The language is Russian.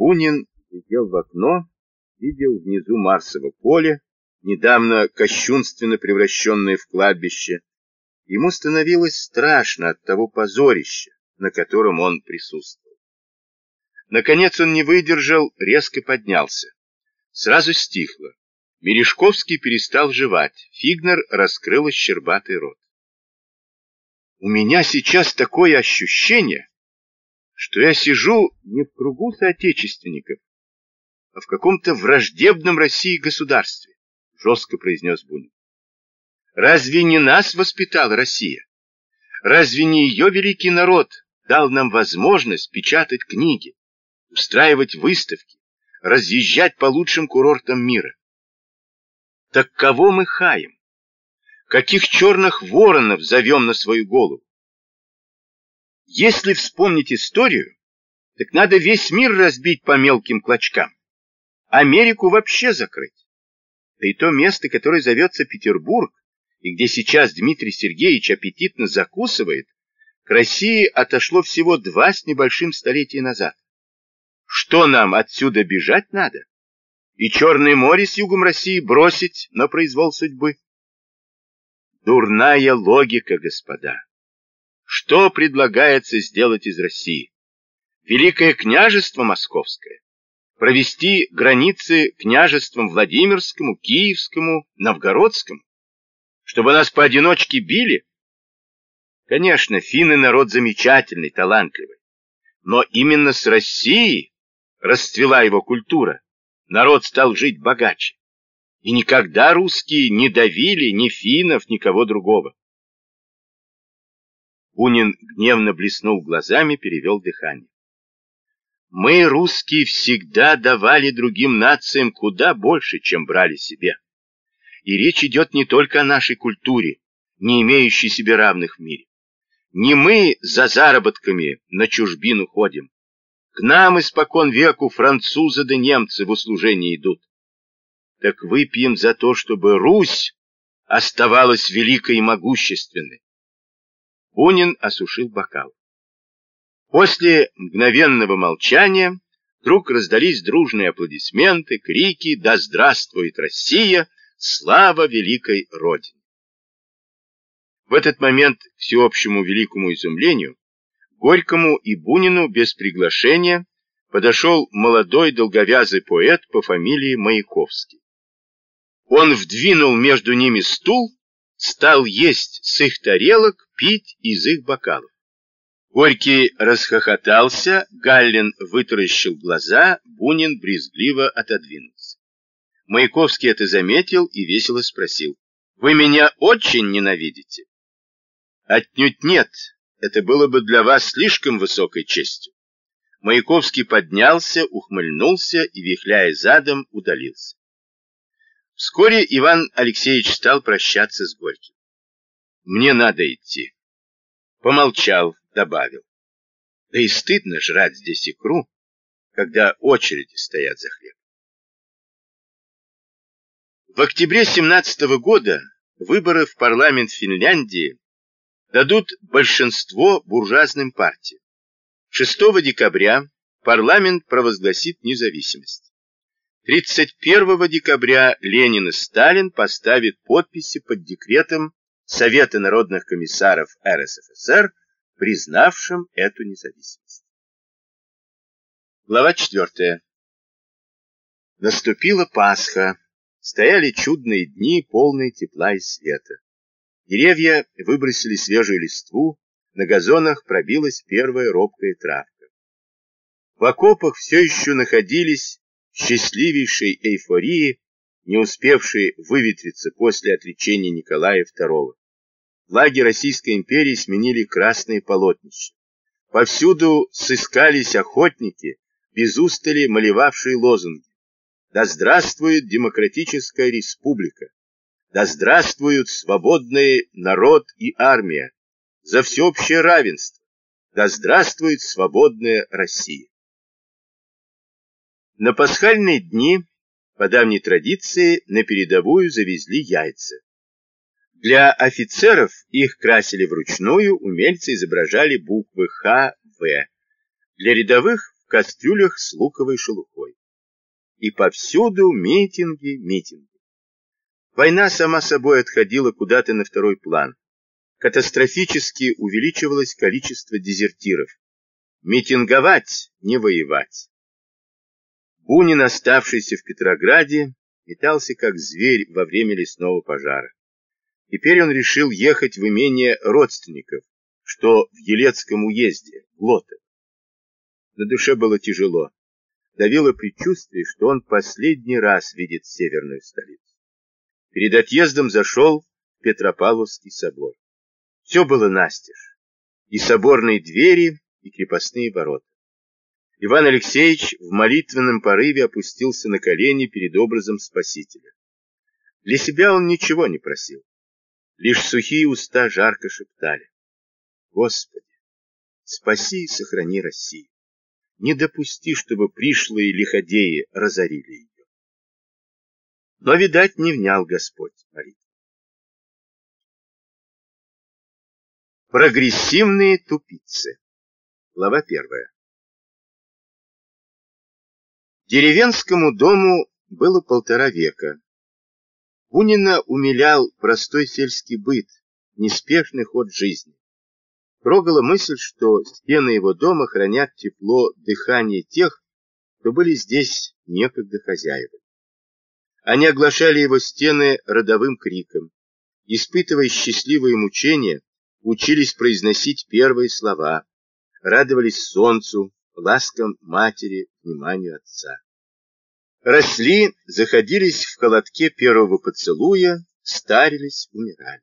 Бунин глядел в окно, видел внизу Марсово поле, недавно кощунственно превращенное в кладбище. Ему становилось страшно от того позорища, на котором он присутствовал. Наконец он не выдержал, резко поднялся. Сразу стихло. Мережковский перестал жевать. Фигнер раскрыл щербатый рот. У меня сейчас такое ощущение, что я сижу не в кругу соотечественников, а в каком-то враждебном России государстве, жестко произнес Бунин. Разве не нас воспитала Россия? Разве не ее великий народ дал нам возможность печатать книги, устраивать выставки, разъезжать по лучшим курортам мира? Так кого мы хаем? Каких черных воронов зовем на свою голову? Если вспомнить историю, так надо весь мир разбить по мелким клочкам. Америку вообще закрыть. Да и то место, которое зовется Петербург, и где сейчас Дмитрий Сергеевич аппетитно закусывает, к России отошло всего два с небольшим столетия назад. Что нам отсюда бежать надо? И Черное море с югом России бросить на произвол судьбы? Дурная логика, господа. Что предлагается сделать из России? Великое княжество Московское? Провести границы княжествам Владимирскому, Киевскому, Новгородскому? Чтобы нас поодиночке били? Конечно, финны народ замечательный, талантливый. Но именно с Россией расцвела его культура. Народ стал жить богаче. И никогда русские не давили ни финнов, никого другого. Бунин гневно блеснул глазами, перевел дыхание. Мы, русские, всегда давали другим нациям куда больше, чем брали себе. И речь идет не только о нашей культуре, не имеющей себе равных в мире. Не мы за заработками на чужбину ходим. К нам испокон веку французы да немцы в услужение идут так выпьем за то, чтобы Русь оставалась великой и могущественной. Бунин осушил бокал. После мгновенного молчания вдруг раздались дружные аплодисменты, крики «Да здравствует Россия! Слава великой Родине!» В этот момент, к всеобщему великому изумлению, Горькому и Бунину без приглашения подошел молодой долговязый поэт по фамилии Маяковский. Он вдвинул между ними стул, стал есть с их тарелок, пить из их бокалов. Горький расхохотался, Галлин вытаращил глаза, Бунин брезгливо отодвинулся. Маяковский это заметил и весело спросил. «Вы меня очень ненавидите?» «Отнюдь нет, это было бы для вас слишком высокой честью». Маяковский поднялся, ухмыльнулся и, вихляя задом, удалился. Вскоре Иван Алексеевич стал прощаться с Горьким. «Мне надо идти». Помолчал, добавил. Да и стыдно жрать здесь икру, когда очереди стоят за хлеб. В октябре 17 -го года выборы в парламент Финляндии дадут большинство буржуазным партиям. 6 декабря парламент провозгласит независимость. 31 декабря Ленин и Сталин поставят подписи под декретом Совета народных комиссаров РСФСР, признавшим эту независимость. Глава 4. Наступила Пасха. Стояли чудные дни, полные тепла и света. Деревья выбросили свежую листву, на газонах пробилась первая робкая травка. В окопах все еще находились счастливейшей эйфории, не успевшей выветриться после отречения Николая II. Флаги Российской империи сменили красные полотнища. Повсюду сыскались охотники, без устали малевавшие лозунги. Да здравствует демократическая республика! Да здравствуют свободный народ и армия! За всеобщее равенство! Да здравствует свободная Россия! На пасхальные дни, по давней традиции, на передовую завезли яйца. Для офицеров их красили вручную, умельцы изображали буквы Х, В. Для рядовых в кастрюлях с луковой шелухой. И повсюду митинги, митинги. Война сама собой отходила куда-то на второй план. Катастрофически увеличивалось количество дезертиров. Митинговать, не воевать. Бунин, оставшийся в Петрограде, метался как зверь во время лесного пожара. Теперь он решил ехать в имение родственников, что в Елецком уезде, Глотов. На душе было тяжело. Давило предчувствие, что он последний раз видит северную столицу. Перед отъездом зашел в Петропавловский собор. Все было настежь. И соборные двери, и крепостные ворота. Иван Алексеевич в молитвенном порыве опустился на колени перед образом Спасителя. Для себя он ничего не просил. Лишь сухие уста жарко шептали. Господи, спаси и сохрани Россию. Не допусти, чтобы пришлые лиходеи разорили ее. Но, видать, не внял Господь молитву. Прогрессивные тупицы. Глава первая. Деревенскому дому было полтора века. Бунина умилял простой сельский быт, неспешный ход жизни. Трогала мысль, что стены его дома хранят тепло дыхания тех, кто были здесь некогда хозяевами. Они оглашали его стены родовым криком, испытывая счастливые мучения, учились произносить первые слова, радовались солнцу, ласкам матери, вниманию отца. Росли, заходились в холодке первого поцелуя, старились, умирали.